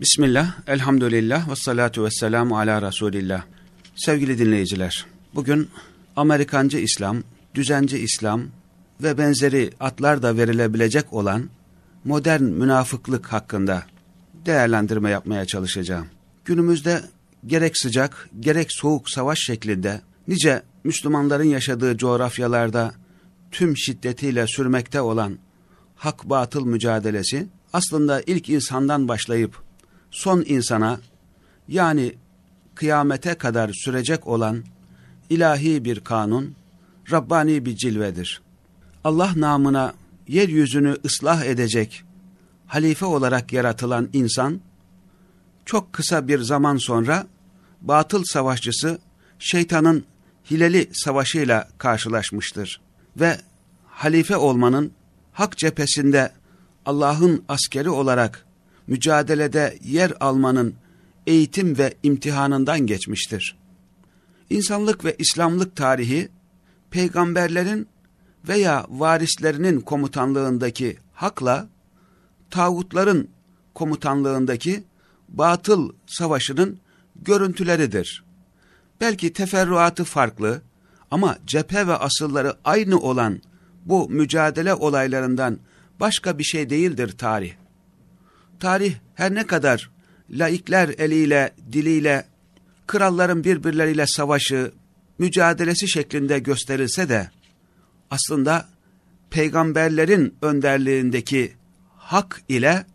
Bismillah, elhamdülillah ve salatu ve selamu ala Resulillah. Sevgili dinleyiciler, bugün Amerikancı İslam, düzenci İslam ve benzeri adlar da verilebilecek olan modern münafıklık hakkında değerlendirme yapmaya çalışacağım. Günümüzde gerek sıcak, gerek soğuk savaş şeklinde nice Müslümanların yaşadığı coğrafyalarda tüm şiddetiyle sürmekte olan hak-batıl mücadelesi aslında ilk insandan başlayıp son insana yani kıyamete kadar sürecek olan ilahi bir kanun, Rabbani bir cilvedir. Allah namına yeryüzünü ıslah edecek halife olarak yaratılan insan, çok kısa bir zaman sonra batıl savaşçısı şeytanın hileli savaşıyla karşılaşmıştır. Ve halife olmanın hak cephesinde Allah'ın askeri olarak mücadelede yer almanın eğitim ve imtihanından geçmiştir. İnsanlık ve İslamlık tarihi, peygamberlerin veya varislerinin komutanlığındaki hakla, tağutların komutanlığındaki batıl savaşının görüntüleridir. Belki teferruatı farklı ama cephe ve asılları aynı olan bu mücadele olaylarından başka bir şey değildir tarih. Tarih her ne kadar laikler eliyle, diliyle, kralların birbirleriyle savaşı, mücadelesi şeklinde gösterilse de, aslında peygamberlerin önderliğindeki hak ile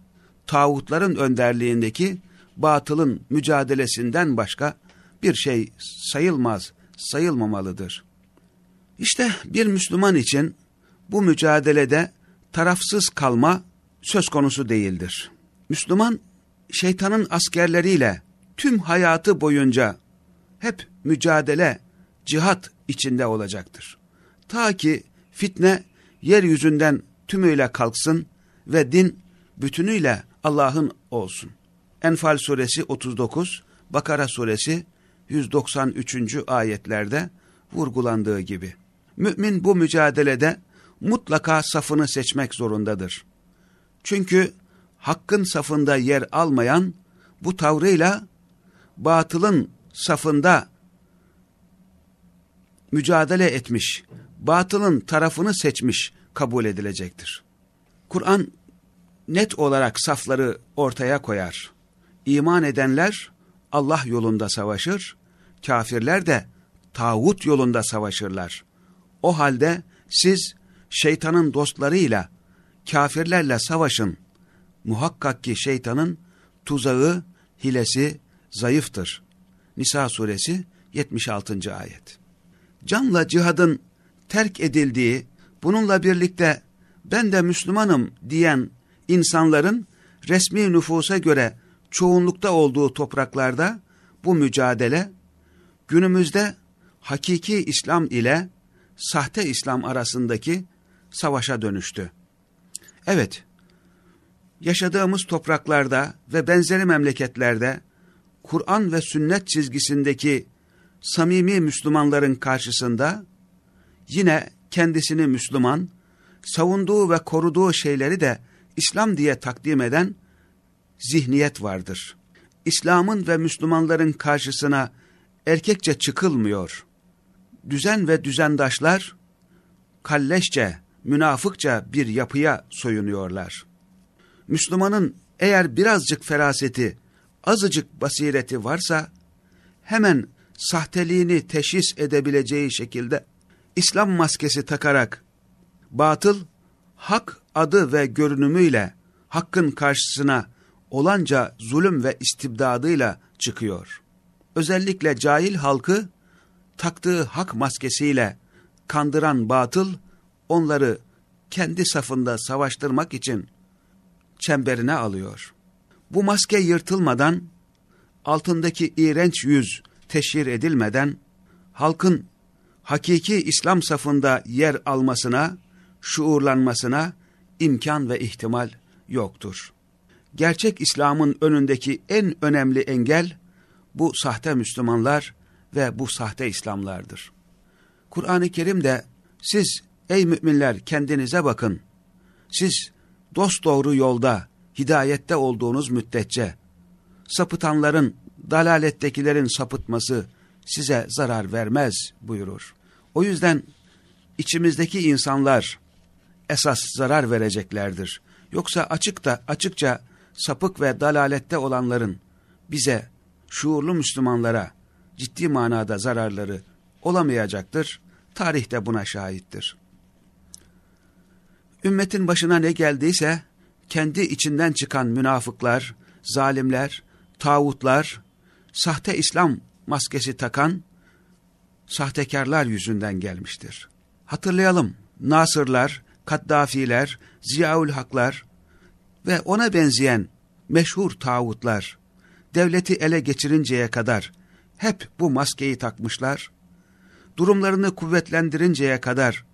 tağutların önderliğindeki batılın mücadelesinden başka bir şey sayılmaz, sayılmamalıdır. İşte bir Müslüman için bu mücadelede tarafsız kalma söz konusu değildir. Müslüman şeytanın askerleriyle tüm hayatı boyunca hep mücadele, cihat içinde olacaktır. Ta ki fitne yeryüzünden tümüyle kalksın ve din bütünüyle Allah'ın olsun. Enfal suresi 39, Bakara suresi 193. ayetlerde vurgulandığı gibi. Mümin bu mücadelede mutlaka safını seçmek zorundadır. Çünkü hakkın safında yer almayan bu tavrıyla batılın safında mücadele etmiş, batılın tarafını seçmiş kabul edilecektir. Kur'an net olarak safları ortaya koyar. İman edenler Allah yolunda savaşır, kafirler de tağut yolunda savaşırlar. O halde siz şeytanın dostlarıyla, kafirlerle savaşın. Muhakkak ki şeytanın tuzağı, hilesi zayıftır. Nisa suresi 76. ayet. Canla cihadın terk edildiği, bununla birlikte ben de Müslümanım diyen insanların resmi nüfusa göre çoğunlukta olduğu topraklarda bu mücadele günümüzde hakiki İslam ile sahte İslam arasındaki savaşa dönüştü. Evet, yaşadığımız topraklarda ve benzeri memleketlerde Kur'an ve sünnet çizgisindeki samimi Müslümanların karşısında yine kendisini Müslüman, savunduğu ve koruduğu şeyleri de İslam diye takdim eden zihniyet vardır. İslam'ın ve Müslümanların karşısına erkekçe çıkılmıyor. Düzen ve düzendaşlar kalleşçe, münafıkça bir yapıya soyunuyorlar. Müslümanın eğer birazcık feraseti, azıcık basireti varsa hemen sahteliğini teşhis edebileceği şekilde İslam maskesi takarak batıl, hak adı ve görünümüyle hakkın karşısına olanca zulüm ve istibdadıyla çıkıyor. Özellikle cahil halkı taktığı hak maskesiyle kandıran batıl onları kendi safında savaştırmak için çemberine alıyor. Bu maske yırtılmadan, altındaki iğrenç yüz teşhir edilmeden, halkın hakiki İslam safında yer almasına, şuurlanmasına imkan ve ihtimal yoktur. Gerçek İslam'ın önündeki en önemli engel, bu sahte Müslümanlar ve bu sahte İslamlardır. Kur'an-ı Kerim'de siz ey müminler kendinize bakın. Siz dost doğru yolda, hidayette olduğunuz müddetçe sapıtanların, dalalettekilerin sapıtması size zarar vermez buyurur. O yüzden içimizdeki insanlar esas zarar vereceklerdir. Yoksa açıkta açıkça sapık ve dalalette olanların bize, şuurlu Müslümanlara ciddi manada zararları olamayacaktır. Tarih de buna şahittir. Ümmetin başına ne geldiyse kendi içinden çıkan münafıklar, zalimler, tağutlar, sahte İslam maskesi takan sahtekarlar yüzünden gelmiştir. Hatırlayalım, Nasırlar, Kaddafiler, Ziyaül Haklar ve ona benzeyen meşhur tağutlar, devleti ele geçirinceye kadar hep bu maskeyi takmışlar, durumlarını kuvvetlendirinceye kadar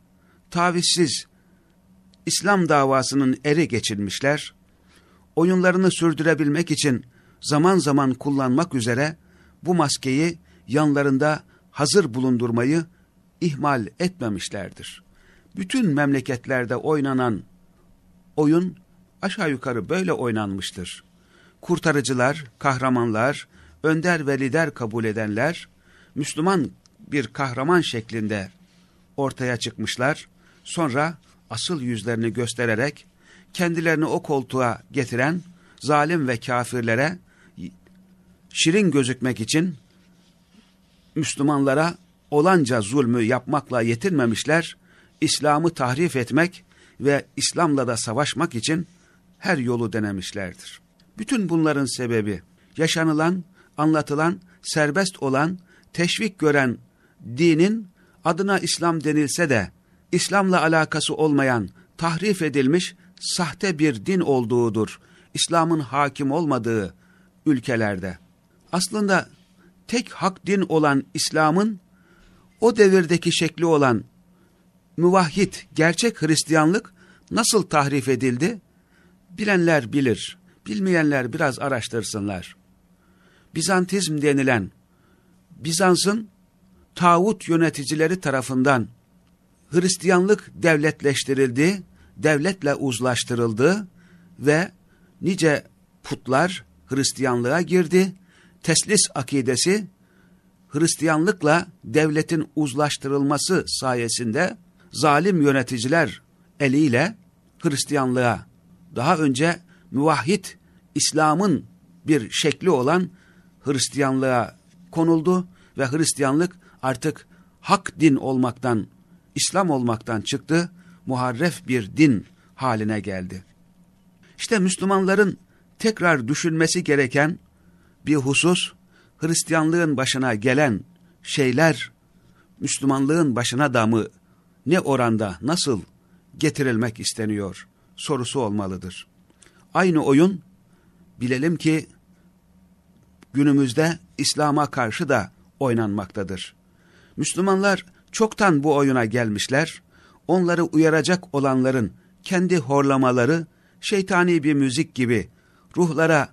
tavizsiz İslam davasının eri geçirmişler, oyunlarını sürdürebilmek için zaman zaman kullanmak üzere bu maskeyi yanlarında hazır bulundurmayı ihmal etmemişlerdir. Bütün memleketlerde oynanan oyun aşağı yukarı böyle oynanmıştır. Kurtarıcılar, kahramanlar, önder ve lider kabul edenler, Müslüman bir kahraman şeklinde ortaya çıkmışlar. Sonra asıl yüzlerini göstererek kendilerini o koltuğa getiren zalim ve kafirlere şirin gözükmek için Müslümanlara olanca zulmü yapmakla yetinmemişler, İslam'ı tahrif etmek ve İslam'la da savaşmak için her yolu denemişlerdir. Bütün bunların sebebi yaşanılan, anlatılan, serbest olan, teşvik gören dinin adına İslam denilse de İslam'la alakası olmayan, tahrif edilmiş sahte bir din olduğudur. İslam'ın hakim olmadığı ülkelerde. Aslında tek hak din olan İslam'ın o devirdeki şekli olan müvahhid, gerçek Hristiyanlık nasıl tahrif edildi? Bilenler bilir, bilmeyenler biraz araştırsınlar. Bizantizm denilen, Bizans'ın tağut yöneticileri tarafından Hristiyanlık devletleştirildi, devletle uzlaştırıldı ve nice putlar Hristiyanlığa girdi. Teslis akidesi Hristiyanlıkla devletin uzlaştırılması sayesinde zalim yöneticiler eliyle Hristiyanlığa daha önce müvahhid İslam'ın bir şekli olan Hristiyanlığa konuldu ve Hristiyanlık artık hak din olmaktan, İslam olmaktan çıktı, muharref bir din haline geldi. İşte Müslümanların tekrar düşünmesi gereken bir husus, Hristiyanlığın başına gelen şeyler, Müslümanlığın başına da mı, ne oranda, nasıl getirilmek isteniyor sorusu olmalıdır. Aynı oyun, bilelim ki günümüzde İslam'a karşı da oynanmaktadır. Müslümanlar çoktan bu oyuna gelmişler, onları uyaracak olanların kendi horlamaları, şeytani bir müzik gibi. Ruhlara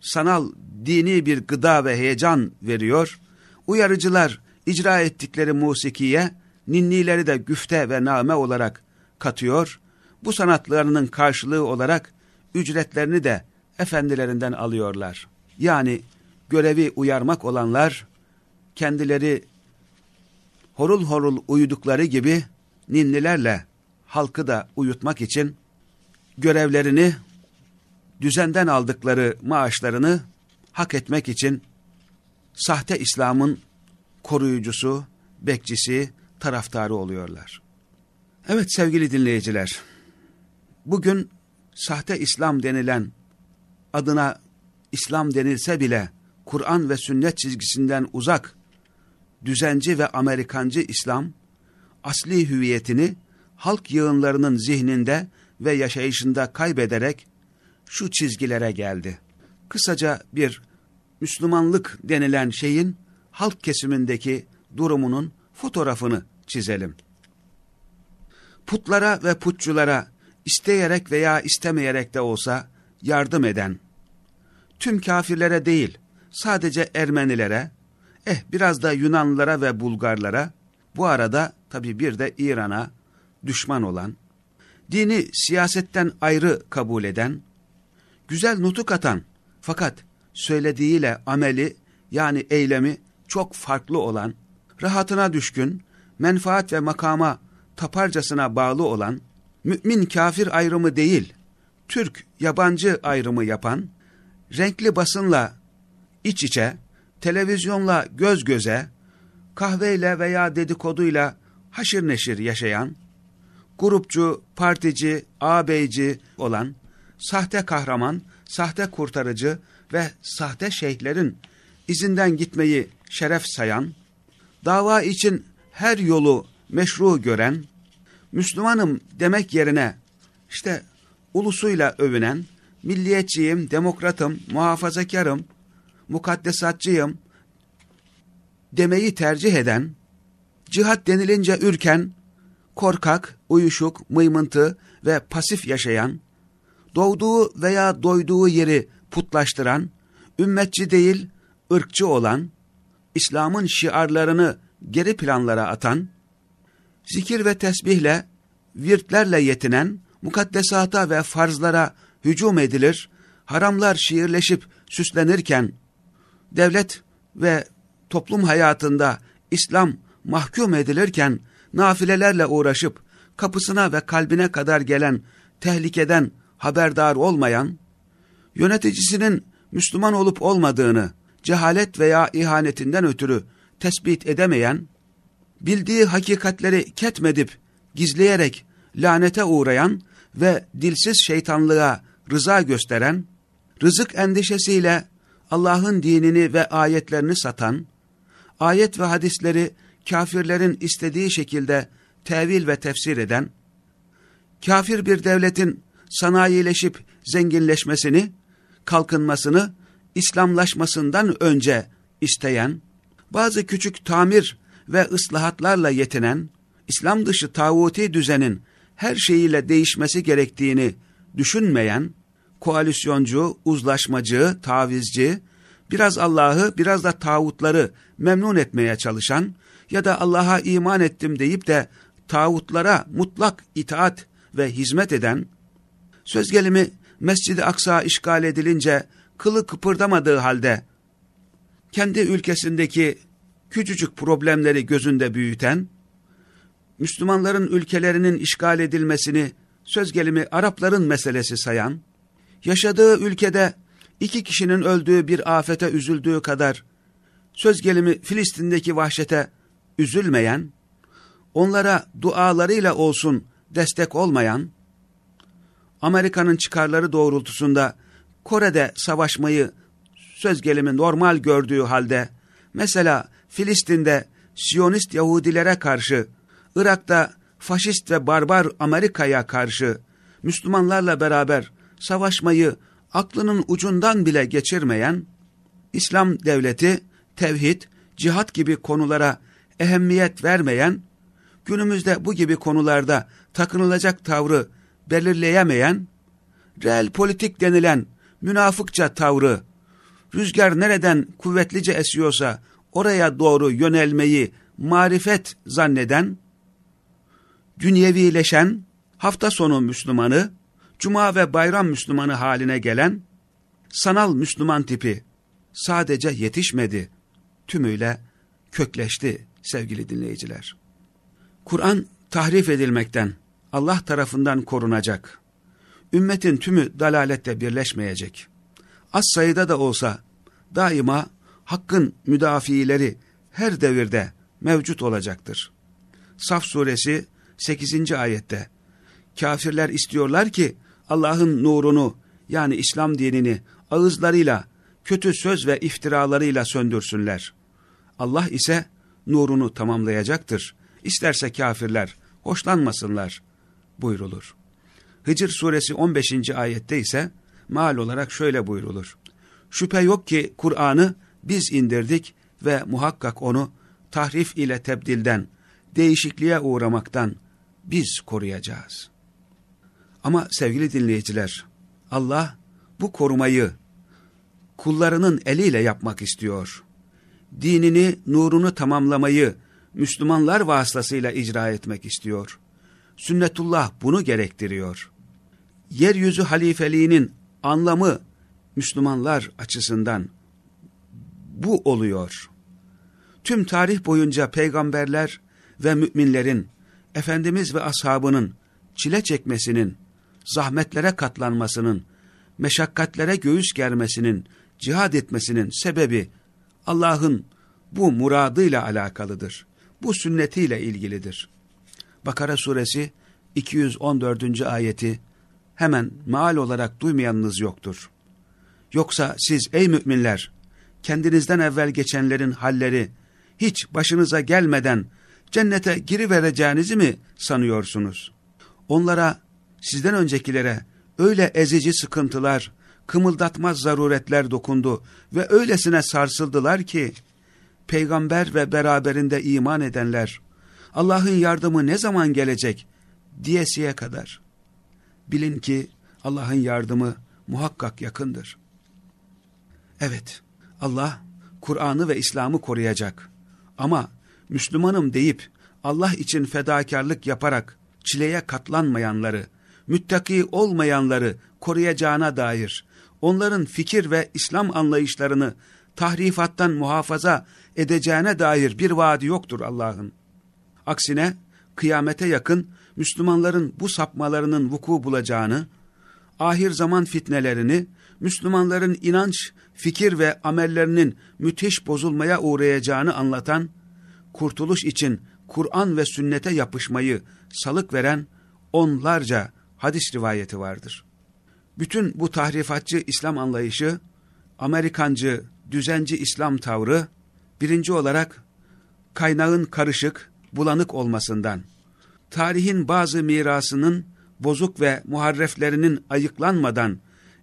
sanal dini bir gıda ve heyecan veriyor, uyarıcılar icra ettikleri musikiye, ninnileri de güfte ve name olarak katıyor, bu sanatlarının karşılığı olarak ücretlerini de efendilerinden alıyorlar. Yani görevi uyarmak olanlar, kendileri horul horul uyudukları gibi ninnilerle halkı da uyutmak için görevlerini, düzenden aldıkları maaşlarını hak etmek için sahte İslam'ın koruyucusu, bekçisi, taraftarı oluyorlar. Evet sevgili dinleyiciler, bugün sahte İslam denilen adına İslam denilse bile Kur'an ve sünnet çizgisinden uzak, düzenci ve Amerikancı İslam, asli hüviyetini halk yığınlarının zihninde ve yaşayışında kaybederek şu çizgilere geldi. Kısaca bir Müslümanlık denilen şeyin halk kesimindeki durumunun fotoğrafını çizelim. Putlara ve putçulara isteyerek veya istemeyerek de olsa yardım eden, tüm kafirlere değil, sadece Ermenilere, eh biraz da Yunanlılara ve Bulgarlara, bu arada tabi bir de İran'a düşman olan, dini siyasetten ayrı kabul eden, güzel nutuk atan fakat söylediğiyle ameli yani eylemi çok farklı olan, rahatına düşkün, menfaat ve makama taparcasına bağlı olan, mümin kafir ayrımı değil, Türk yabancı ayrımı yapan, renkli basınla iç içe, televizyonla göz göze, kahveyle veya dedikoduyla haşır neşir yaşayan, grupçu, partici, ağabeyci olan, sahte kahraman, sahte kurtarıcı ve sahte şeyhlerin izinden gitmeyi şeref sayan, dava için her yolu meşru gören, Müslümanım demek yerine işte ulusuyla övünen, milliyetçiyim, demokratım, muhafazakarım, mukaddesatçıyım demeyi tercih eden, cihat denilince ürken, korkak, uyuşuk, mıymıntı ve pasif yaşayan, doğduğu veya doyduğu yeri putlaştıran, ümmetçi değil, ırkçı olan, İslam'ın şiarlarını geri planlara atan, zikir ve tesbihle, virtlerle yetinen, mukaddesata ve farzlara hücum edilir, haramlar şiirleşip süslenirken, devlet ve toplum hayatında İslam mahkum edilirken, nafilelerle uğraşıp, kapısına ve kalbine kadar gelen tehlikeden haberdar olmayan, yöneticisinin Müslüman olup olmadığını, cehalet veya ihanetinden ötürü tespit edemeyen, bildiği hakikatleri ketmedip, gizleyerek lanete uğrayan ve dilsiz şeytanlığa rıza gösteren, rızık endişesiyle Allah'ın dinini ve ayetlerini satan, ayet ve hadisleri kafirlerin istediği şekilde tevil ve tefsir eden, kafir bir devletin sanayileşip zenginleşmesini, kalkınmasını, İslamlaşmasından önce isteyen, bazı küçük tamir ve ıslahatlarla yetinen, İslam dışı tağuti düzenin her şeyiyle değişmesi gerektiğini düşünmeyen, koalisyoncu, uzlaşmacı, tavizci, biraz Allah'ı biraz da tağutları memnun etmeye çalışan ya da Allah'a iman ettim deyip de tağutlara mutlak itaat ve hizmet eden, söz gelimi Mescid-i Aksa işgal edilince kılı kıpırdamadığı halde, kendi ülkesindeki küçücük problemleri gözünde büyüten, Müslümanların ülkelerinin işgal edilmesini söz gelimi Arapların meselesi sayan, yaşadığı ülkede iki kişinin öldüğü bir afete üzüldüğü kadar, söz gelimi Filistin'deki vahşete üzülmeyen, onlara dualarıyla olsun destek olmayan, Amerika'nın çıkarları doğrultusunda Kore'de savaşmayı söz gelimi normal gördüğü halde, mesela Filistin'de Siyonist Yahudilere karşı, Irak'ta faşist ve barbar Amerika'ya karşı, Müslümanlarla beraber savaşmayı aklının ucundan bile geçirmeyen, İslam devleti, tevhid, cihat gibi konulara ehemmiyet vermeyen, günümüzde bu gibi konularda takınılacak tavrı belirleyemeyen, reel politik denilen münafıkça tavrı, rüzgar nereden kuvvetlice esiyorsa oraya doğru yönelmeyi marifet zanneden, dünyevileşen, hafta sonu Müslümanı, cuma ve bayram Müslümanı haline gelen, sanal Müslüman tipi sadece yetişmedi, tümüyle kökleşti sevgili dinleyiciler. Kur'an tahrif edilmekten, Allah tarafından korunacak. Ümmetin tümü dalalette birleşmeyecek. Az sayıda da olsa daima hakkın müdafiileri her devirde mevcut olacaktır. Saf suresi 8. ayette kafirler istiyorlar ki Allah'ın nurunu yani İslam dinini ağızlarıyla kötü söz ve iftiralarıyla söndürsünler. Allah ise nurunu tamamlayacaktır. İsterse kafirler hoşlanmasınlar buyrulur. Hicr suresi 15. ayette ise mal olarak şöyle buyrulur. Şüphe yok ki Kur'an'ı biz indirdik ve muhakkak onu tahrif ile tebdilden, değişikliğe uğramaktan biz koruyacağız. Ama sevgili dinleyiciler, Allah bu korumayı kullarının eliyle yapmak istiyor. Dinini, nurunu tamamlamayı Müslümanlar vasıtasıyla icra etmek istiyor. Sünnetullah bunu gerektiriyor. Yeryüzü halifeliğinin anlamı, Müslümanlar açısından bu oluyor. Tüm tarih boyunca peygamberler ve müminlerin, Efendimiz ve ashabının çile çekmesinin, zahmetlere katlanmasının, meşakkatlere göğüs germesinin, cihad etmesinin sebebi Allah'ın bu muradıyla alakalıdır. Bu sünnetiyle ilgilidir. Bakara suresi 214. ayeti hemen maal olarak duymayanınız yoktur. Yoksa siz ey müminler kendinizden evvel geçenlerin halleri hiç başınıza gelmeden cennete girivereceğinizi mi sanıyorsunuz? Onlara sizden öncekilere öyle ezici sıkıntılar, kımıldatmaz zaruretler dokundu ve öylesine sarsıldılar ki, peygamber ve beraberinde iman edenler, Allah'ın yardımı ne zaman gelecek diyesiye kadar. Bilin ki Allah'ın yardımı muhakkak yakındır. Evet, Allah Kur'an'ı ve İslam'ı koruyacak. Ama Müslümanım deyip Allah için fedakarlık yaparak çileye katlanmayanları, müttaki olmayanları koruyacağına dair, onların fikir ve İslam anlayışlarını tahrifattan muhafaza edeceğine dair bir vaadi yoktur Allah'ın. Aksine kıyamete yakın Müslümanların bu sapmalarının vuku bulacağını, ahir zaman fitnelerini, Müslümanların inanç, fikir ve amellerinin müthiş bozulmaya uğrayacağını anlatan, kurtuluş için Kur'an ve sünnete yapışmayı salık veren onlarca hadis rivayeti vardır. Bütün bu tahrifatçı İslam anlayışı, Amerikancı, düzenci İslam tavrı, birinci olarak kaynağın karışık, bulanık olmasından, tarihin bazı mirasının bozuk ve muharreflerinin ayıklanmadan,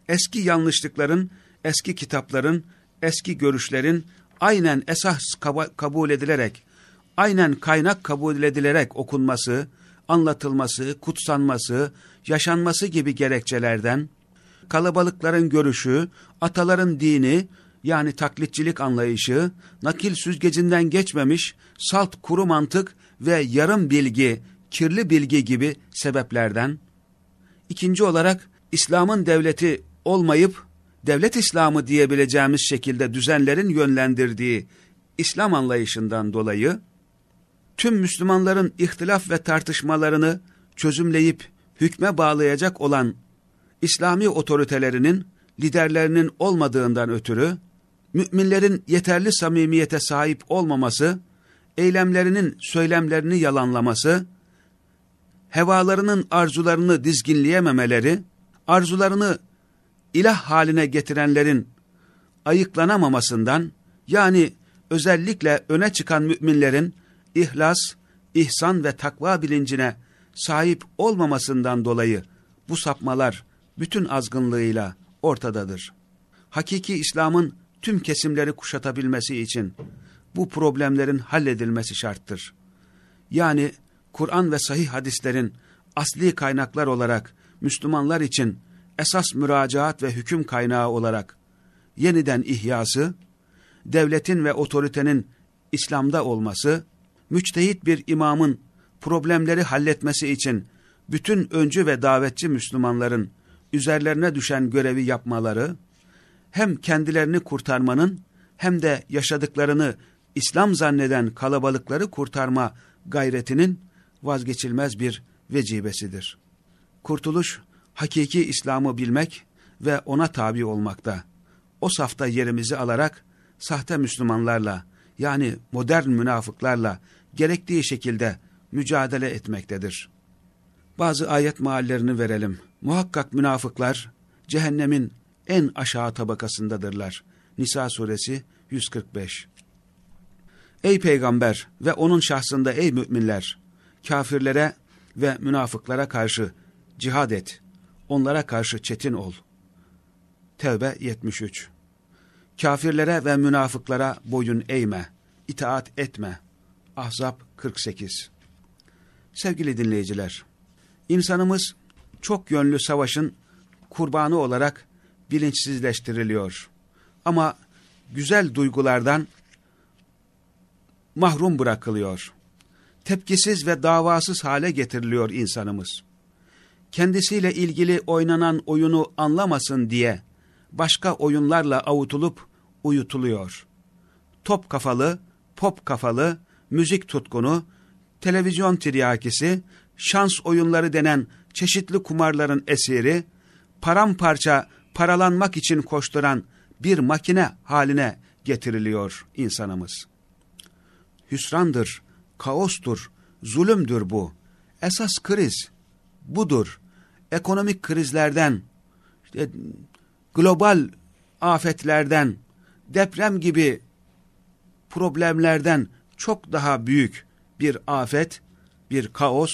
eski yanlışlıkların, eski kitapların, eski görüşlerin aynen esas kabul edilerek, aynen kaynak kabul edilerek okunması, anlatılması, kutsanması, yaşanması gibi gerekçelerden, kalabalıkların görüşü, ataların dini, yani taklitçilik anlayışı, nakil süzgecinden geçmemiş, salt kuru mantık ve yarım bilgi, kirli bilgi gibi sebeplerden, ikinci olarak İslam'ın devleti olmayıp, devlet İslamı diyebileceğimiz şekilde düzenlerin yönlendirdiği İslam anlayışından dolayı, tüm Müslümanların ihtilaf ve tartışmalarını çözümleyip hükme bağlayacak olan İslami otoritelerinin, liderlerinin olmadığından ötürü, müminlerin yeterli samimiyete sahip olmaması, eylemlerinin söylemlerini yalanlaması, hevalarının arzularını dizginleyememeleri, arzularını ilah haline getirenlerin ayıklanamamasından, yani özellikle öne çıkan müminlerin ihlas, ihsan ve takva bilincine sahip olmamasından dolayı bu sapmalar bütün azgınlığıyla ortadadır. Hakiki İslam'ın tüm kesimleri kuşatabilmesi için bu problemlerin halledilmesi şarttır. Yani Kur'an ve sahih hadislerin asli kaynaklar olarak Müslümanlar için esas müracaat ve hüküm kaynağı olarak yeniden ihyası, devletin ve otoritenin İslam'da olması, müçtehit bir imamın problemleri halletmesi için bütün öncü ve davetçi Müslümanların üzerlerine düşen görevi yapmaları, hem kendilerini kurtarmanın hem de yaşadıklarını İslam zanneden kalabalıkları kurtarma gayretinin vazgeçilmez bir vecibesidir. Kurtuluş, hakiki İslam'ı bilmek ve ona tabi olmakta. O safta yerimizi alarak sahte Müslümanlarla yani modern münafıklarla gerektiği şekilde mücadele etmektedir. Bazı ayet mahallerini verelim. Muhakkak münafıklar cehennemin en aşağı tabakasındadırlar. Nisa suresi 145 Ey peygamber ve onun şahsında ey müminler! Kafirlere ve münafıklara karşı cihad et. Onlara karşı çetin ol. Tevbe 73 Kafirlere ve münafıklara boyun eğme, itaat etme. Ahzab 48 Sevgili dinleyiciler, insanımız çok yönlü savaşın kurbanı olarak bilinçsizleştiriliyor. Ama güzel duygulardan mahrum bırakılıyor. Tepkisiz ve davasız hale getiriliyor insanımız. Kendisiyle ilgili oynanan oyunu anlamasın diye başka oyunlarla avutulup uyutuluyor. Top kafalı, pop kafalı, müzik tutkunu, televizyon tiryakisi, şans oyunları denen çeşitli kumarların esiri, paramparça paralanmak için koşturan bir makine haline getiriliyor insanımız. Hüsrandır, kaostur, zulümdür bu. Esas kriz budur. Ekonomik krizlerden, işte global afetlerden, deprem gibi problemlerden çok daha büyük bir afet, bir kaos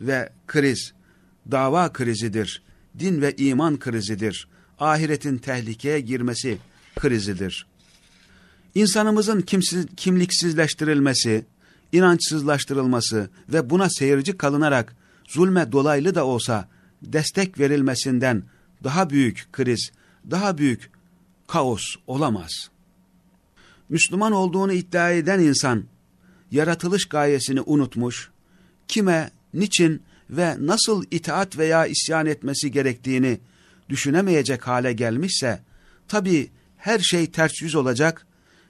ve kriz, dava krizidir, din ve iman krizidir, ahiretin tehlikeye girmesi krizidir. İnsanımızın kimsiz, kimliksizleştirilmesi, inançsızlaştırılması ve buna seyirci kalınarak zulme dolaylı da olsa destek verilmesinden daha büyük kriz, daha büyük kaos olamaz. Müslüman olduğunu iddia eden insan, yaratılış gayesini unutmuş, kime, niçin ve nasıl itaat veya isyan etmesi gerektiğini düşünemeyecek hale gelmişse, tabi her şey ters yüz olacak,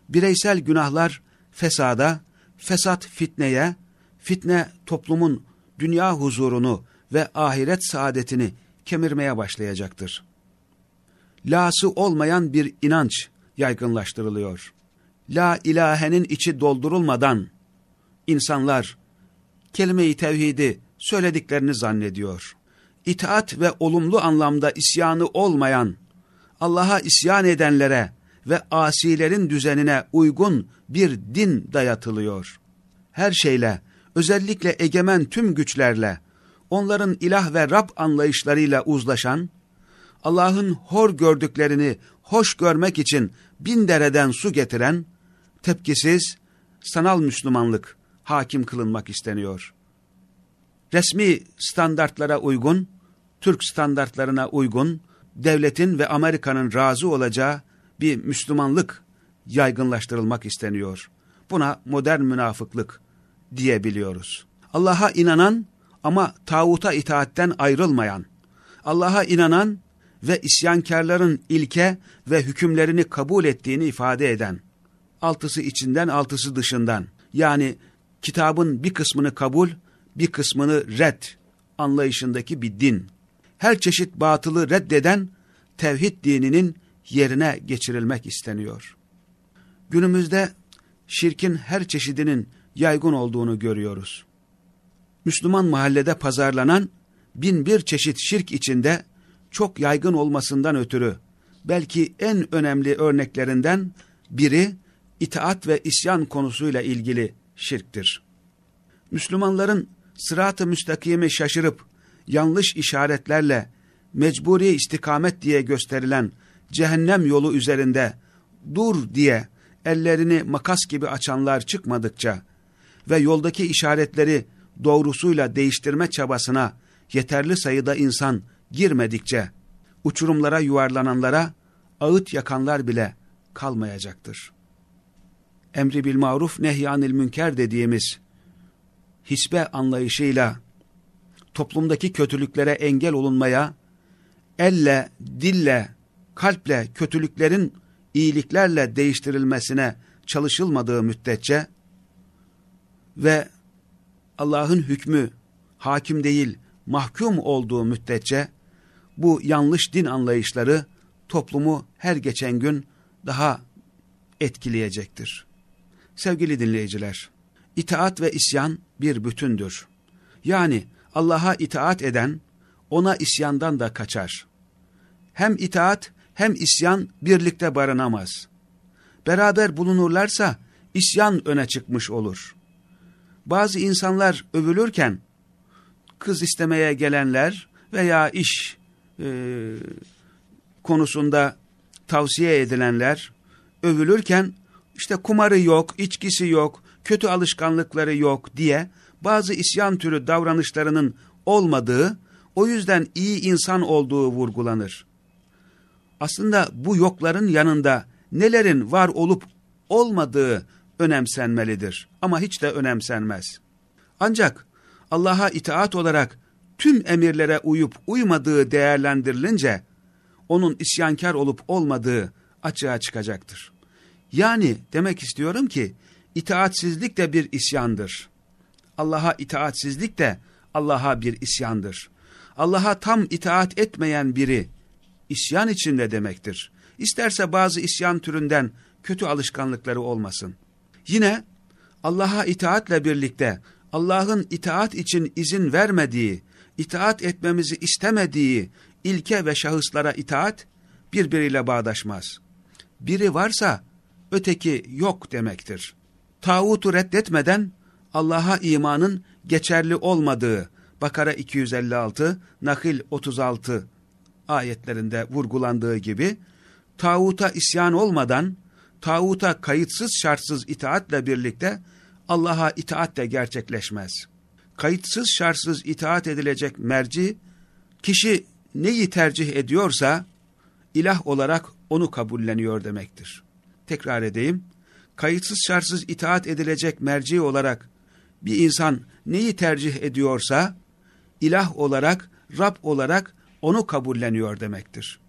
bireysel günahlar fesada, fesat fitneye, fitne toplumun dünya huzurunu ve ahiret saadetini kemirmeye başlayacaktır. Lası olmayan bir inanç yaygınlaştırılıyor. La ilahenin içi doldurulmadan insanlar kelime-i tevhidi söylediklerini zannediyor. İtaat ve olumlu anlamda isyanı olmayan, Allah'a isyan edenlere ve asilerin düzenine uygun bir din dayatılıyor. Her şeyle, özellikle egemen tüm güçlerle, onların ilah ve Rab anlayışlarıyla uzlaşan, Allah'ın hor gördüklerini hoş görmek için bin dereden su getiren, tepkisiz, sanal Müslümanlık hakim kılınmak isteniyor. Resmi standartlara uygun, Türk standartlarına uygun, devletin ve Amerika'nın razı olacağı bir Müslümanlık yaygınlaştırılmak isteniyor. Buna modern münafıklık diyebiliyoruz. Allah'a inanan ama tağuta itaatten ayrılmayan, Allah'a inanan ve isyankarların ilke ve hükümlerini kabul ettiğini ifade eden, altısı içinden altısı dışından, yani kitabın bir kısmını kabul, bir kısmını red anlayışındaki bir din. Her çeşit batılı reddeden tevhid dininin yerine geçirilmek isteniyor. Günümüzde şirkin her çeşidinin yaygın olduğunu görüyoruz. Müslüman mahallede pazarlanan bin bir çeşit şirk içinde çok yaygın olmasından ötürü belki en önemli örneklerinden biri itaat ve isyan konusuyla ilgili şirktir. Müslümanların sırat-ı müstakimi şaşırıp yanlış işaretlerle mecburi istikamet diye gösterilen cehennem yolu üzerinde dur diye ellerini makas gibi açanlar çıkmadıkça ve yoldaki işaretleri doğrusuyla değiştirme çabasına yeterli sayıda insan girmedikçe uçurumlara yuvarlananlara ağıt yakanlar bile kalmayacaktır. Emri bil maruf nehyanil münker dediğimiz hisbe anlayışıyla toplumdaki kötülüklere engel olunmaya elle, dille, kalple kötülüklerin iyiliklerle değiştirilmesine çalışılmadığı müddetçe ve Allah'ın hükmü hakim değil mahkum olduğu müddetçe bu yanlış din anlayışları toplumu her geçen gün daha etkileyecektir. Sevgili dinleyiciler, itaat ve isyan bir bütündür. Yani Allah'a itaat eden ona isyandan da kaçar. Hem itaat hem isyan birlikte barınamaz. Beraber bulunurlarsa isyan öne çıkmış olur. Bazı insanlar övülürken kız istemeye gelenler veya iş e, konusunda tavsiye edilenler övülürken işte kumarı yok, içkisi yok, kötü alışkanlıkları yok diye bazı isyan türü davranışlarının olmadığı, o yüzden iyi insan olduğu vurgulanır. Aslında bu yokların yanında nelerin var olup olmadığı önemsenmelidir ama hiç de önemsenmez. Ancak Allah'a itaat olarak tüm emirlere uyup uymadığı değerlendirilince onun isyankar olup olmadığı açığa çıkacaktır. Yani demek istiyorum ki itaatsizlik de bir isyandır. Allah'a itaatsizlik de Allah'a bir isyandır. Allah'a tam itaat etmeyen biri isyan içinde demektir. İsterse bazı isyan türünden kötü alışkanlıkları olmasın. Yine Allah'a itaatle birlikte Allah'ın itaat için izin vermediği, itaat etmemizi istemediği ilke ve şahıslara itaat birbiriyle bağdaşmaz. Biri varsa öteki yok demektir. Tağutu reddetmeden Allah'a imanın geçerli olmadığı Bakara 256, Nakil 36 ayetlerinde vurgulandığı gibi tağuta isyan olmadan tağuta kayıtsız şartsız itaatle birlikte Allah'a itaat de gerçekleşmez. Kayıtsız şartsız itaat edilecek merci, kişi neyi tercih ediyorsa, ilah olarak onu kabulleniyor demektir. Tekrar edeyim, kayıtsız şartsız itaat edilecek merci olarak bir insan neyi tercih ediyorsa, ilah olarak, Rab olarak onu kabulleniyor demektir.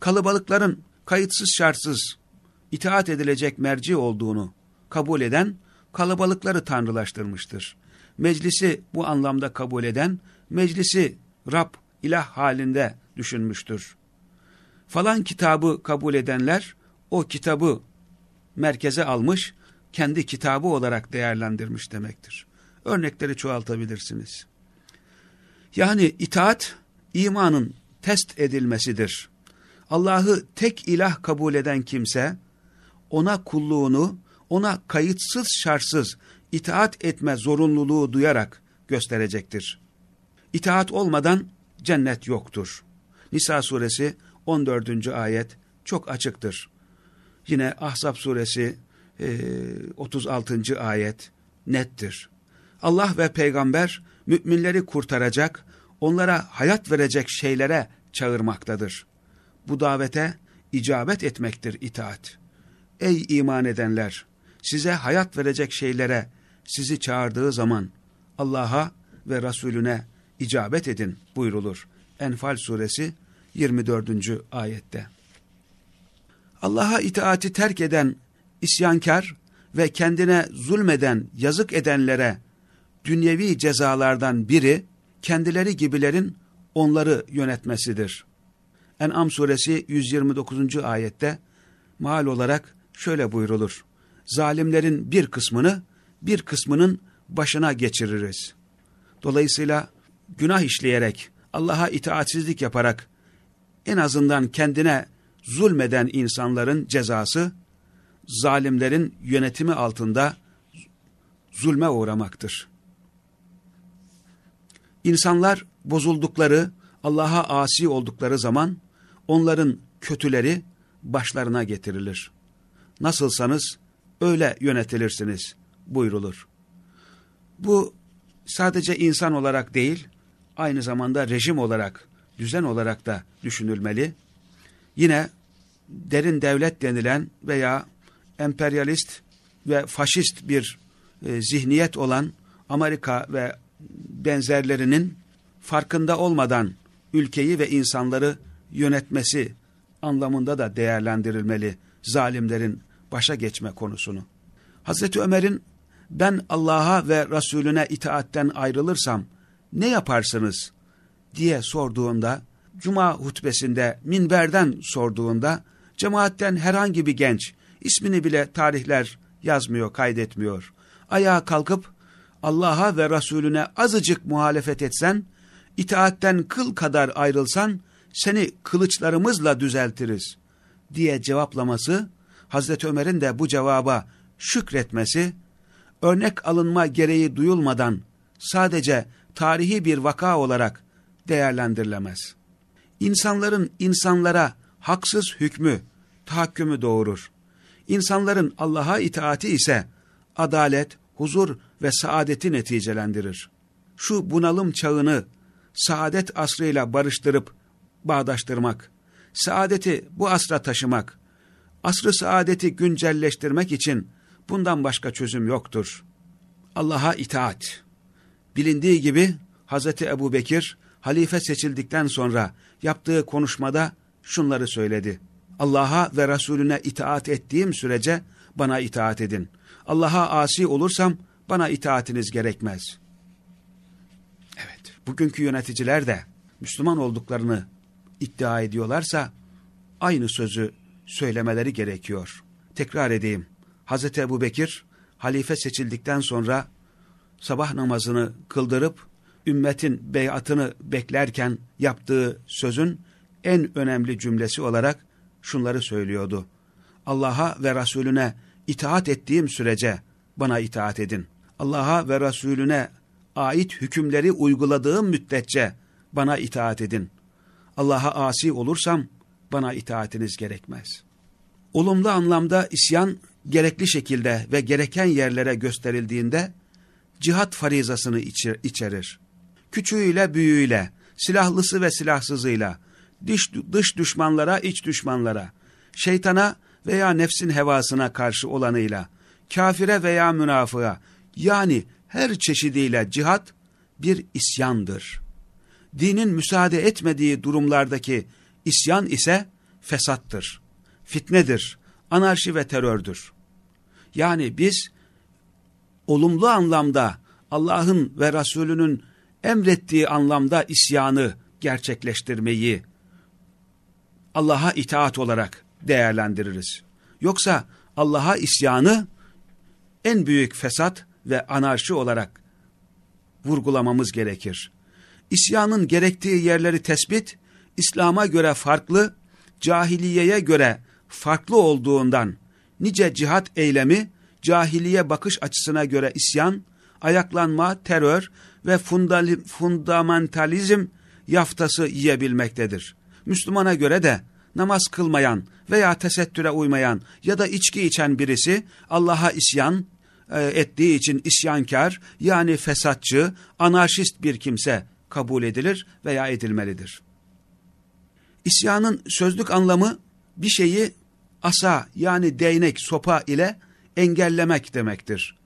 Kalabalıkların kayıtsız şartsız itaat edilecek merci olduğunu kabul eden, kalabalıkları tanrılaştırmıştır. Meclisi bu anlamda kabul eden, meclisi Rab, ilah halinde düşünmüştür. Falan kitabı kabul edenler, o kitabı merkeze almış, kendi kitabı olarak değerlendirmiş demektir. Örnekleri çoğaltabilirsiniz. Yani itaat, imanın test edilmesidir. Allah'ı tek ilah kabul eden kimse, ona kulluğunu, ona kayıtsız şartsız itaat etme zorunluluğu duyarak gösterecektir. İtaat olmadan cennet yoktur. Nisa suresi 14. ayet çok açıktır. Yine Ahzab suresi 36. ayet nettir. Allah ve peygamber müminleri kurtaracak, onlara hayat verecek şeylere çağırmaktadır. Bu davete icabet etmektir itaat. Ey iman edenler! Size hayat verecek şeylere sizi çağırdığı zaman Allah'a ve Resulüne icabet edin buyrulur. Enfal suresi 24. ayette. Allah'a itaati terk eden isyankar ve kendine zulmeden, yazık edenlere dünyevi cezalardan biri kendileri gibilerin onları yönetmesidir. En'am suresi 129. ayette mal olarak şöyle buyrulur. Zalimlerin bir kısmını bir kısmının başına geçiririz. Dolayısıyla günah işleyerek, Allah'a itaatsizlik yaparak en azından kendine zulmeden insanların cezası zalimlerin yönetimi altında zulme uğramaktır. İnsanlar bozuldukları, Allah'a asi oldukları zaman onların kötüleri başlarına getirilir. Nasılsanız öyle yönetilirsiniz buyrulur. Bu sadece insan olarak değil, aynı zamanda rejim olarak, düzen olarak da düşünülmeli. Yine derin devlet denilen veya emperyalist ve faşist bir e, zihniyet olan Amerika ve benzerlerinin farkında olmadan ülkeyi ve insanları yönetmesi anlamında da değerlendirilmeli zalimlerin başa geçme konusunu. Hazreti Ömer'in ben Allah'a ve Resulüne itaatten ayrılırsam ne yaparsınız diye sorduğunda, Cuma hutbesinde minberden sorduğunda, cemaatten herhangi bir genç, ismini bile tarihler yazmıyor, kaydetmiyor. Ayağa kalkıp Allah'a ve Resulüne azıcık muhalefet etsen, itaatten kıl kadar ayrılsan, seni kılıçlarımızla düzeltiriz diye cevaplaması, Hazreti Ömer'in de bu cevaba şükretmesi, örnek alınma gereği duyulmadan sadece tarihi bir vaka olarak değerlendirilemez. İnsanların insanlara haksız hükmü, tahakkümü doğurur. İnsanların Allah'a itaati ise adalet, huzur ve saadeti neticelendirir. Şu bunalım çağını saadet asrıyla barıştırıp bağdaştırmak, saadeti bu asra taşımak, asrı saadeti güncelleştirmek için bundan başka çözüm yoktur. Allah'a itaat. Bilindiği gibi Hz. Ebu Bekir halife seçildikten sonra yaptığı konuşmada şunları söyledi. Allah'a ve Resulüne itaat ettiğim sürece bana itaat edin. Allah'a asi olursam bana itaatiniz gerekmez. Evet, bugünkü yöneticiler de Müslüman olduklarını iddia ediyorlarsa aynı sözü söylemeleri gerekiyor. Tekrar edeyim. Hazreti Ebu Bekir halife seçildikten sonra sabah namazını kıldırıp ümmetin beyatını beklerken yaptığı sözün en önemli cümlesi olarak şunları söylüyordu. Allah'a ve Resulüne itaat ettiğim sürece bana itaat edin. Allah'a ve Resulüne ait hükümleri uyguladığım müddetçe bana itaat edin. Allah'a asi olursam bana itaatiniz gerekmez. Olumlu anlamda isyan gerekli şekilde ve gereken yerlere gösterildiğinde cihat farizasını içerir. Küçüğüyle büyüğüyle, silahlısı ve silahsızıyla, dış, dış düşmanlara, iç düşmanlara, şeytana veya nefsin hevasına karşı olanıyla, kafire veya münafığa, yani her çeşidiyle cihat bir isyandır. Dinin müsaade etmediği durumlardaki isyan ise fesattır, fitnedir, anarşi ve terördür. Yani biz olumlu anlamda Allah'ın ve Resulünün emrettiği anlamda isyanı gerçekleştirmeyi Allah'a itaat olarak değerlendiririz. Yoksa Allah'a isyanı en büyük fesat ve anarşi olarak vurgulamamız gerekir. İsyanın gerektiği yerleri tespit, İslam'a göre farklı, cahiliyeye göre farklı olduğundan nice cihat eylemi, cahiliye bakış açısına göre isyan, ayaklanma, terör ve fundamentalizm yaftası yiyebilmektedir. Müslümana göre de namaz kılmayan veya tesettüre uymayan ya da içki içen birisi Allah'a isyan e, ettiği için isyankar yani fesatçı, anarşist bir kimse kabul edilir veya edilmelidir. İsyanın sözlük anlamı bir şeyi asa yani değnek, sopa ile engellemek demektir.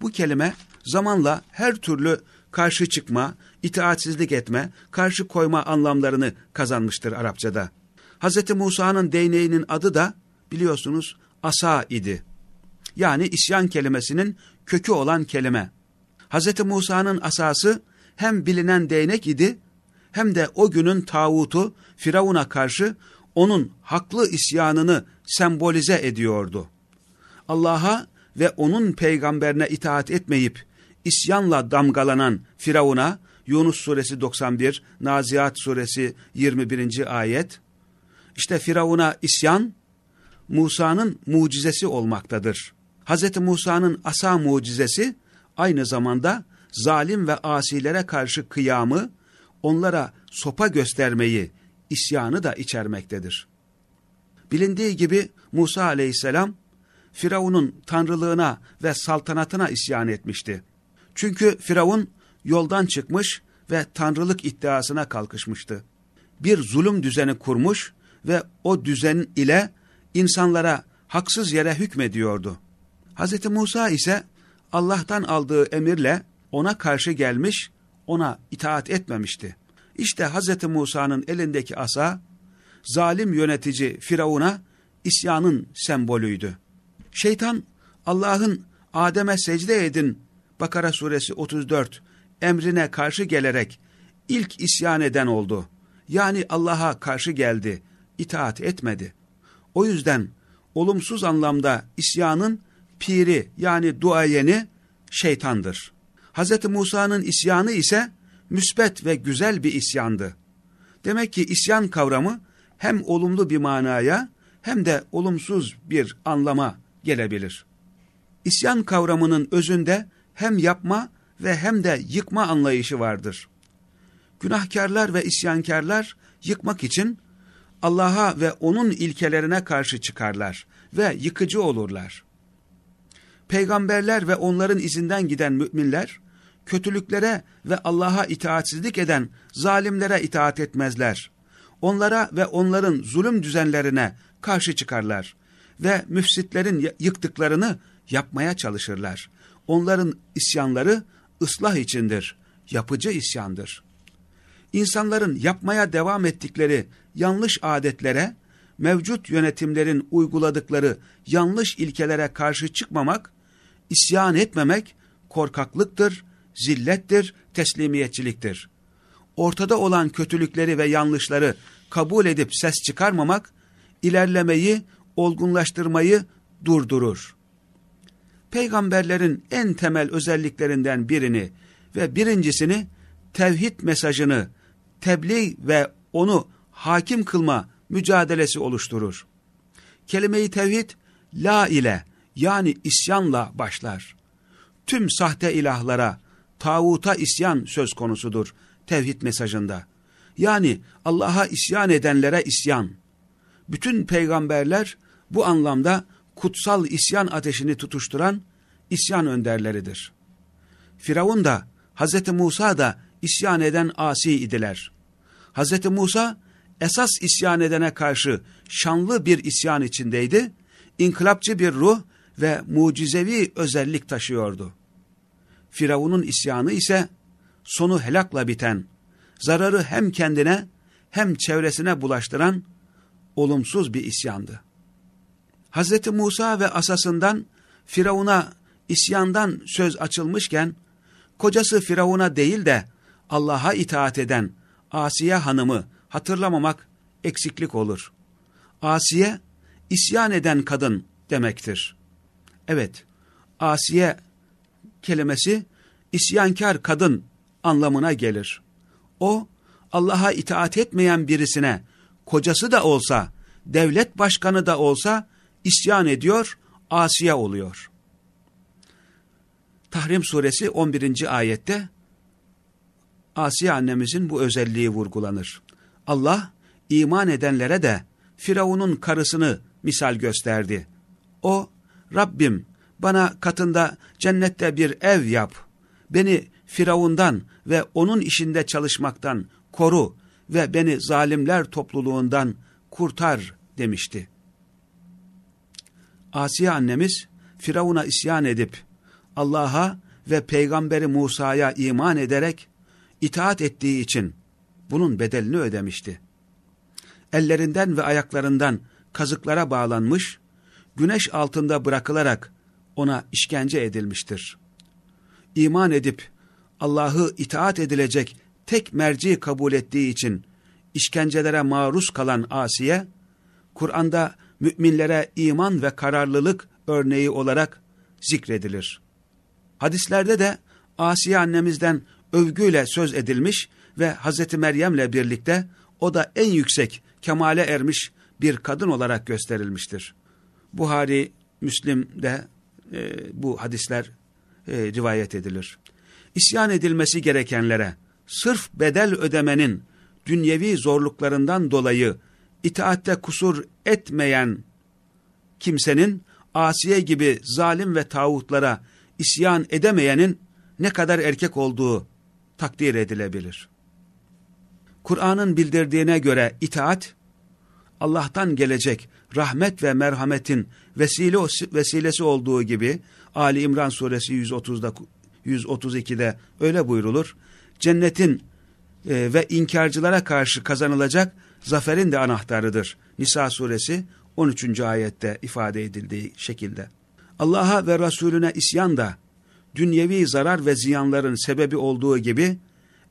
Bu kelime zamanla her türlü karşı çıkma, itaatsizlik etme, karşı koyma anlamlarını kazanmıştır Arapçada. Hz. Musa'nın değneğinin adı da biliyorsunuz asa idi. Yani isyan kelimesinin kökü olan kelime. Hz. Musa'nın asası hem bilinen değnek idi hem de o günün tağutu Firavun'a karşı onun haklı isyanını sembolize ediyordu. Allah'a ve onun peygamberine itaat etmeyip isyanla damgalanan Firavun'a Yunus suresi 91, Naziat suresi 21. ayet işte Firavun'a isyan Musa'nın mucizesi olmaktadır. Hz. Musa'nın asa mucizesi aynı zamanda zalim ve asilere karşı kıyamı, onlara sopa göstermeyi, isyanı da içermektedir. Bilindiği gibi Musa aleyhisselam, Firavun'un tanrılığına ve saltanatına isyan etmişti. Çünkü Firavun yoldan çıkmış ve tanrılık iddiasına kalkışmıştı. Bir zulüm düzeni kurmuş ve o düzen ile insanlara haksız yere hükmediyordu. Hz. Musa ise Allah'tan aldığı emirle ona karşı gelmiş, ona itaat etmemişti. İşte Hz. Musa'nın elindeki asa, zalim yönetici Firavun'a isyanın sembolüydü. Şeytan, Allah'ın Adem'e secde edin, Bakara suresi 34, emrine karşı gelerek ilk isyan eden oldu. Yani Allah'a karşı geldi, itaat etmedi. O yüzden olumsuz anlamda isyanın piri yani duayeni şeytandır. Hz. Musa'nın isyanı ise müsbet ve güzel bir isyandı. Demek ki isyan kavramı hem olumlu bir manaya hem de olumsuz bir anlama gelebilir. İsyan kavramının özünde hem yapma ve hem de yıkma anlayışı vardır. Günahkarlar ve isyankarlar yıkmak için Allah'a ve onun ilkelerine karşı çıkarlar ve yıkıcı olurlar. Peygamberler ve onların izinden giden müminler, kötülüklere ve Allah'a itaatsizlik eden zalimlere itaat etmezler. Onlara ve onların zulüm düzenlerine karşı çıkarlar ve müfsitlerin yıktıklarını yapmaya çalışırlar. Onların isyanları ıslah içindir, yapıcı isyandır. insanların yapmaya devam ettikleri yanlış adetlere, mevcut yönetimlerin uyguladıkları yanlış ilkelere karşı çıkmamak, isyan etmemek korkaklıktır, zillettir, teslimiyetçiliktir. Ortada olan kötülükleri ve yanlışları kabul edip ses çıkarmamak, ilerlemeyi, olgunlaştırmayı durdurur. Peygamberlerin en temel özelliklerinden birini ve birincisini tevhid mesajını tebliğ ve onu hakim kılma mücadelesi oluşturur. Kelime-i tevhid la ile yani isyanla başlar. Tüm sahte ilahlara, tağuta isyan söz konusudur tevhid mesajında. Yani Allah'a isyan edenlere isyan. Bütün peygamberler bu anlamda kutsal isyan ateşini tutuşturan isyan önderleridir. Firavun da, Hz. Musa da isyan eden asi idiler. Hz. Musa, esas isyan edene karşı şanlı bir isyan içindeydi, inkılapçı bir ruh ve mucizevi özellik taşıyordu. Firavun'un isyanı ise sonu helakla biten, zararı hem kendine hem çevresine bulaştıran olumsuz bir isyandı. Hz. Musa ve asasından Firavun'a isyandan söz açılmışken, kocası Firavun'a değil de Allah'a itaat eden Asiye hanımı hatırlamamak eksiklik olur. Asiye, isyan eden kadın demektir. Evet, Asiye kelimesi isyankar kadın anlamına gelir. O, Allah'a itaat etmeyen birisine, kocası da olsa, devlet başkanı da olsa, isyan ediyor, asiye oluyor. Tahrim suresi 11. ayette, Asiye annemizin bu özelliği vurgulanır. Allah, iman edenlere de Firavun'un karısını misal gösterdi. O, Rabbim bana katında cennette bir ev yap, beni Firavundan ve onun işinde çalışmaktan koru ve beni zalimler topluluğundan kurtar demişti. Asiye annemiz Firavun'a isyan edip Allah'a ve Peygamberi Musa'ya iman ederek itaat ettiği için bunun bedelini ödemişti. Ellerinden ve ayaklarından kazıklara bağlanmış, güneş altında bırakılarak ona işkence edilmiştir. İman edip Allah'ı itaat edilecek tek merci kabul ettiği için işkencelere maruz kalan Asiye, Kur'an'da müminlere iman ve kararlılık örneği olarak zikredilir. Hadislerde de Asiye annemizden övgüyle söz edilmiş ve Hazreti Meryem'le birlikte o da en yüksek kemale ermiş bir kadın olarak gösterilmiştir. Buhari, Müslim'de e, bu hadisler e, rivayet edilir. İsyan edilmesi gerekenlere sırf bedel ödemenin dünyevi zorluklarından dolayı itaatte kusur etmeyen kimsenin Asiye gibi zalim ve tağutlara isyan edemeyenin ne kadar erkek olduğu takdir edilebilir. Kur'an'ın bildirdiğine göre itaat, Allah'tan gelecek rahmet ve merhametin vesile, vesilesi olduğu gibi Ali İmran suresi 130'da 132'de öyle buyrulur. Cennetin e, ve inkarcılara karşı kazanılacak zaferin de anahtarıdır. Nisa suresi 13. ayette ifade edildiği şekilde. Allah'a ve Resulüne isyan da dünyevi zarar ve ziyanların sebebi olduğu gibi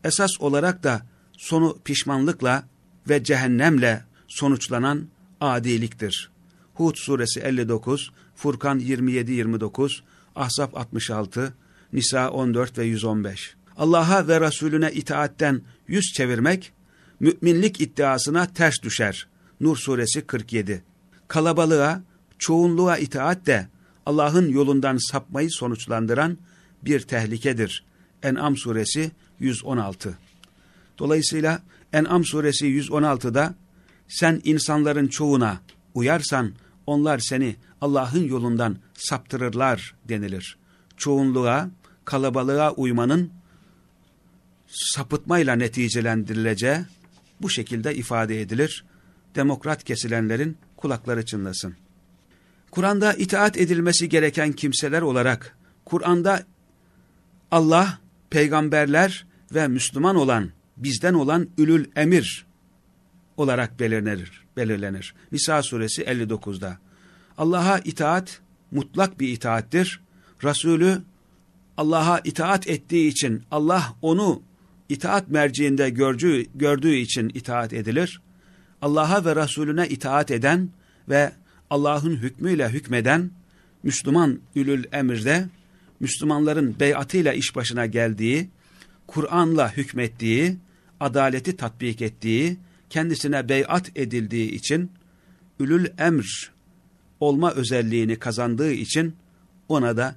esas olarak da sonu pişmanlıkla ve cehennemle sonuçlanan adiliktir. Hud suresi 59, Furkan 27-29, Ahzab 66, Nisa 14 ve 115. Allah'a ve Resulüne itaatten yüz çevirmek, müminlik iddiasına ters düşer. Nur suresi 47. Kalabalığa, çoğunluğa itaat de Allah'ın yolundan sapmayı sonuçlandıran bir tehlikedir. En'am suresi 116. Dolayısıyla En'am suresi 116'da sen insanların çoğuna uyarsan onlar seni Allah'ın yolundan saptırırlar denilir. Çoğunluğa, kalabalığa uymanın sapıtmayla neticelendirileceği bu şekilde ifade edilir. Demokrat kesilenlerin kulakları çınlasın. Kur'an'da itaat edilmesi gereken kimseler olarak Kur'an'da Allah, peygamberler ve Müslüman olan bizden olan ülül emir olarak belirlenir. belirlenir. Nisa suresi 59'da. Allah'a itaat mutlak bir itaattir. Resulü Allah'a itaat ettiği için Allah onu itaat merciinde gördüğü, gördüğü için itaat edilir. Allah'a ve Resulüne itaat eden ve Allah'ın hükmüyle hükmeden Müslüman ülül emirde Müslümanların beyatıyla iş başına geldiği, Kur'an'la hükmettiği, adaleti tatbik ettiği, kendisine beyat edildiği için ülül emr olma özelliğini kazandığı için ona da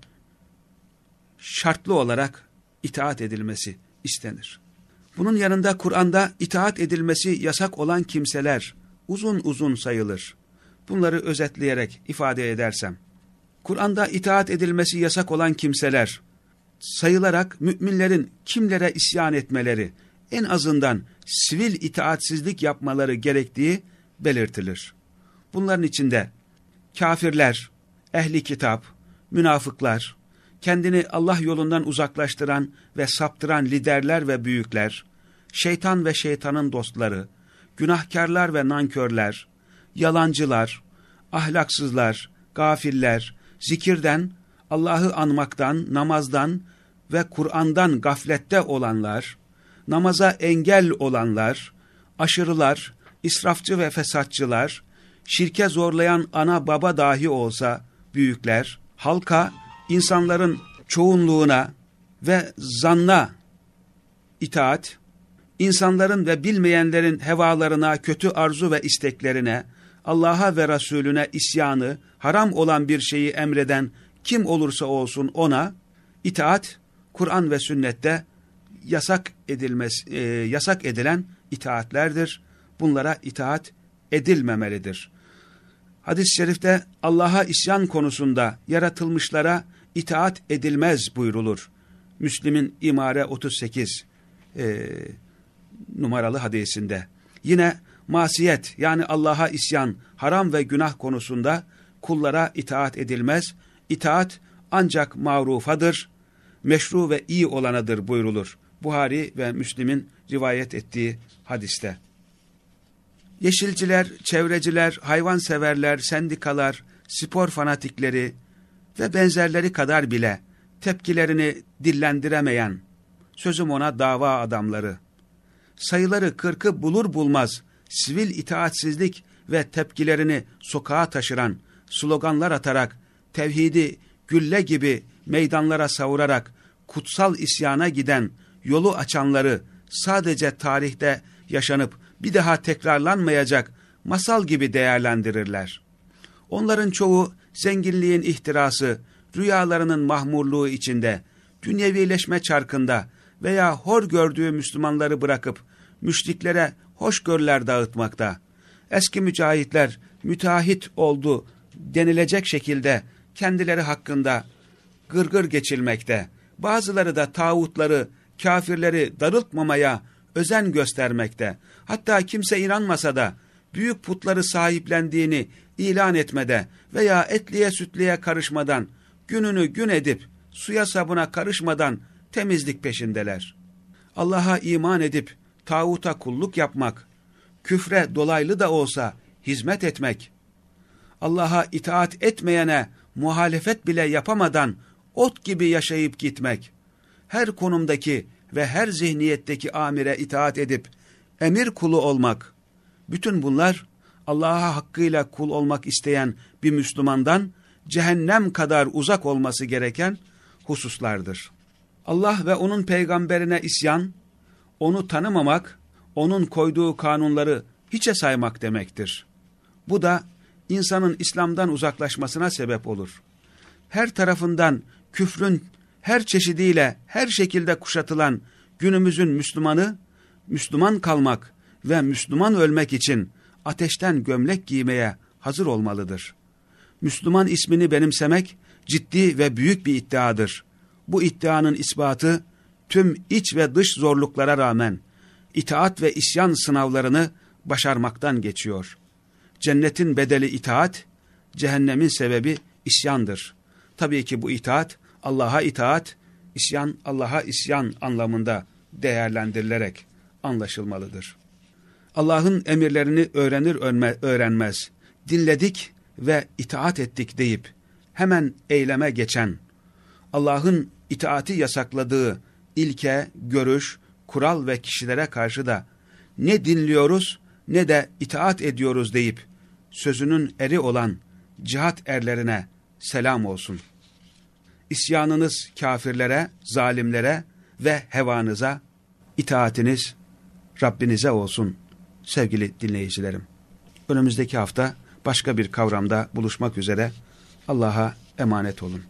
şartlı olarak itaat edilmesi istenir. Bunun yanında Kur'an'da itaat edilmesi yasak olan kimseler uzun uzun sayılır. Bunları özetleyerek ifade edersem, Kur'an'da itaat edilmesi yasak olan kimseler sayılarak müminlerin kimlere isyan etmeleri, en azından sivil itaatsizlik yapmaları gerektiği belirtilir. Bunların içinde kafirler, ehli kitap, münafıklar, kendini Allah yolundan uzaklaştıran ve saptıran liderler ve büyükler, şeytan ve şeytanın dostları, günahkarlar ve nankörler, yalancılar, ahlaksızlar, gafiller, zikirden, Allah'ı anmaktan, namazdan ve Kur'an'dan gaflette olanlar, namaza engel olanlar, aşırılar, israfçı ve fesatçılar, şirke zorlayan ana baba dahi olsa büyükler, halka, insanların çoğunluğuna ve zanna itaat, insanların ve bilmeyenlerin hevalarına, kötü arzu ve isteklerine, Allah'a ve Resulüne isyanı, haram olan bir şeyi emreden kim olursa olsun ona, itaat, Kur'an ve sünnette yasak edilmesi, e, yasak edilen itaatlerdir. Bunlara itaat edilmemelidir. Hadis-i şerifte Allah'a isyan konusunda yaratılmışlara itaat edilmez buyrulur. Müslim'in İmare 38 e, numaralı hadisinde. Yine masiyet yani Allah'a isyan, haram ve günah konusunda kullara itaat edilmez. İtaat ancak mağrufadır, meşru ve iyi olanıdır buyrulur. Buhari ve Müslim'in rivayet ettiği hadiste. Yeşilciler, çevreciler, hayvanseverler, sendikalar, spor fanatikleri ve benzerleri kadar bile tepkilerini dillendiremeyen, sözüm ona dava adamları, sayıları kırkı bulur bulmaz sivil itaatsizlik ve tepkilerini sokağa taşıran, sloganlar atarak, tevhidi gülle gibi meydanlara savurarak, kutsal isyana giden, yolu açanları sadece tarihte yaşanıp bir daha tekrarlanmayacak masal gibi değerlendirirler. Onların çoğu zenginliğin ihtirası, rüyalarının mahmurluğu içinde, dünyevileşme çarkında veya hor gördüğü Müslümanları bırakıp müşriklere hoşgörüler dağıtmakta. Eski mücahitler müteahhit oldu denilecek şekilde kendileri hakkında gırgır geçilmekte. Bazıları da tağutları, kafirleri darıltmamaya özen göstermekte. Hatta kimse inanmasa da büyük putları sahiplendiğini ilan etmede veya etliye sütliye karışmadan, gününü gün edip suya sabuna karışmadan temizlik peşindeler. Allah'a iman edip tağuta kulluk yapmak, küfre dolaylı da olsa hizmet etmek, Allah'a itaat etmeyene muhalefet bile yapamadan ot gibi yaşayıp gitmek, her konumdaki ve her zihniyetteki amire itaat edip emir kulu olmak, bütün bunlar Allah'a hakkıyla kul olmak isteyen bir Müslümandan cehennem kadar uzak olması gereken hususlardır. Allah ve onun peygamberine isyan, onu tanımamak, onun koyduğu kanunları hiçe saymak demektir. Bu da insanın İslam'dan uzaklaşmasına sebep olur. Her tarafından küfrün her çeşidiyle her şekilde kuşatılan günümüzün Müslümanı, Müslüman kalmak ve Müslüman ölmek için ateşten gömlek giymeye hazır olmalıdır. Müslüman ismini benimsemek ciddi ve büyük bir iddiadır. Bu iddianın ispatı tüm iç ve dış zorluklara rağmen itaat ve isyan sınavlarını başarmaktan geçiyor. Cennetin bedeli itaat, cehennemin sebebi isyandır. Tabii ki bu itaat Allah'a itaat, isyan Allah'a isyan anlamında değerlendirilerek anlaşılmalıdır. Allah'ın emirlerini öğrenir öğrenmez, dinledik ve itaat ettik deyip hemen eyleme geçen, Allah'ın itaati yasakladığı ilke, görüş, kural ve kişilere karşı da ne dinliyoruz ne de itaat ediyoruz deyip sözünün eri olan cihat erlerine selam olsun. İsyanınız kafirlere, zalimlere ve hevanıza, itaatiniz Rabbinize olsun sevgili dinleyicilerim. Önümüzdeki hafta başka bir kavramda buluşmak üzere Allah'a emanet olun.